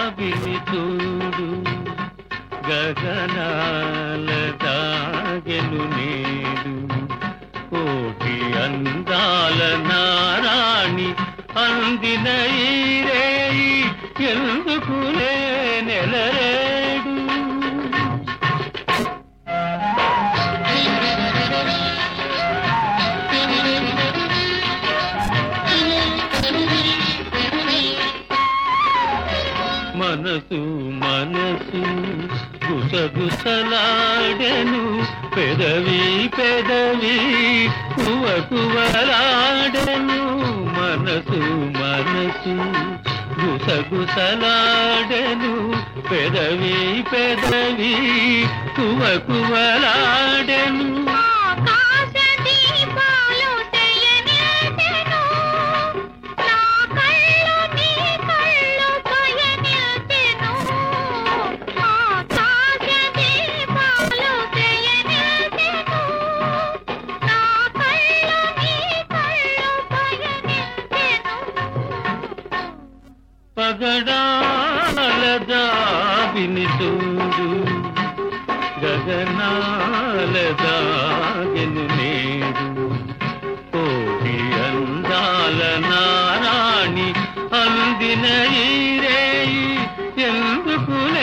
బావిని చూడు. గగనాల తాగెను నేడు. కోటి అందాల నారాణి అందిన ఎందుకు నేనెలరే మనసు మనసు గుసగుసలాడెను. పెదవి పెదవి కువ కువలాడెను మనసు మనసు గుసగుసలాడెను. పెదవి పెదవి కువ కువలాడెను పగడాల దావిని చూడు గగనాల దాగెను నేడు. కోటి అందాల నారాణి అందిన ఈ ఎందుకులే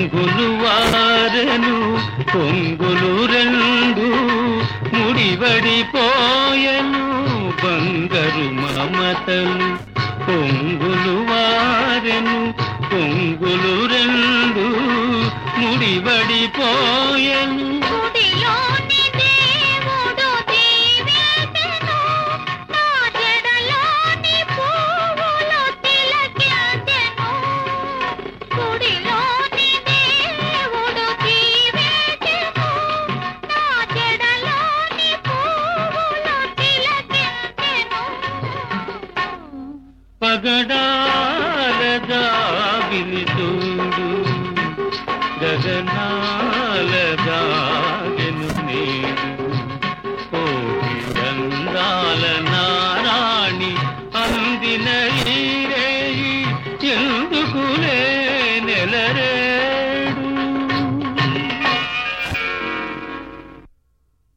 పొంగులు వారెను పొంగులు రెండు ముడివడిపోయను బంగరు మమతలు పొంగులు వారెను పొంగులు రెండు ముడివడిపోయను పగడాల దావిని చూడు గగనాల దాగెను నేడు కోటి రంగాల నారాణి అందిన ఎందుకులే